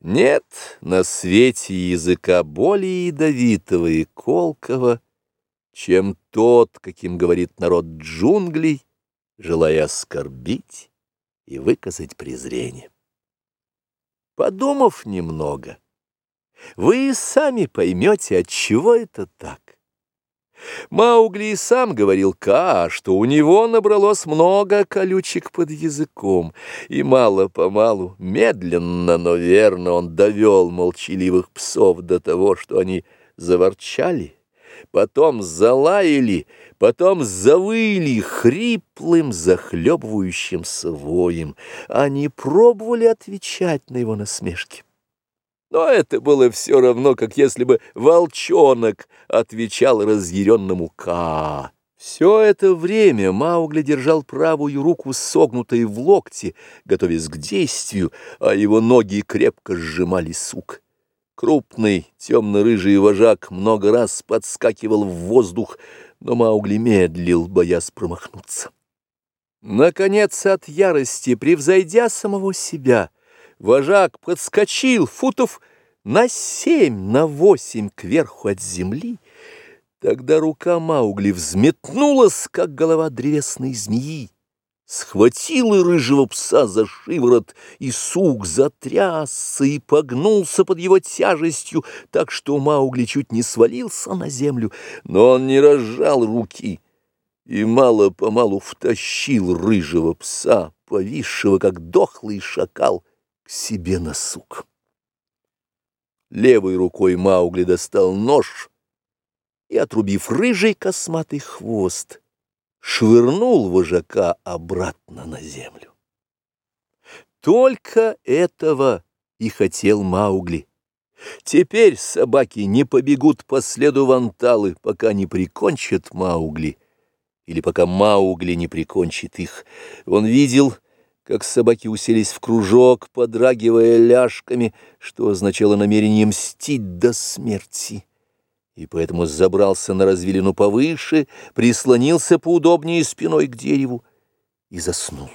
Нет на свете языка более ядовитого и колкого, чем тот, каким говорит народ джунглей, желая оскорбить и выказать презрение. Подумав немного, вы сами поймете, от чего это так. Маугли и сам говорил Ка, что у него набралось много колючек под языком, и мало-помалу, медленно, но верно, он довел молчаливых псов до того, что они заворчали, потом залаяли, потом завыли хриплым, захлебывающимся воем. Они пробовали отвечать на его насмешки. Но это было все равно, как если бы волчонок отвечал разъяренному Ка. Все это время Маугли держал правую руку согнутой в локте, готовясь к действию, а его ноги крепко сжимали сук. Крупный темно-рыжий вожак много раз подскакивал в воздух, но Маугли медлил, боясь промахнуться. Наконец, от ярости, превзойдя самого себя, — Вожак подскочил футов на семь, на восемь кверху от земли. Тогда рука Маугли взметнулась, как голова древесной змеи, схватила рыжего пса за шиворот, и сук затрясся и погнулся под его тяжестью, так что Маугли чуть не свалился на землю, но он не разжал руки и мало-помалу втащил рыжего пса, повисшего, как дохлый шакал, себе на сук. Левой рукой Маугли достал нож и, отрубив рыжий косматый хвост, швырнул вожака обратно на землю. Только этого и хотел Маугли. Теперь собаки не побегут по следу ванталы, пока не прикончат Маугли, или пока Маугли не прикончит их. Он видел как собаки уселись в кружок, подрагивая ляжками, что означало намерение мстить до смерти. И поэтому забрался на развилину повыше, прислонился поудобнее спиной к дереву и заснул.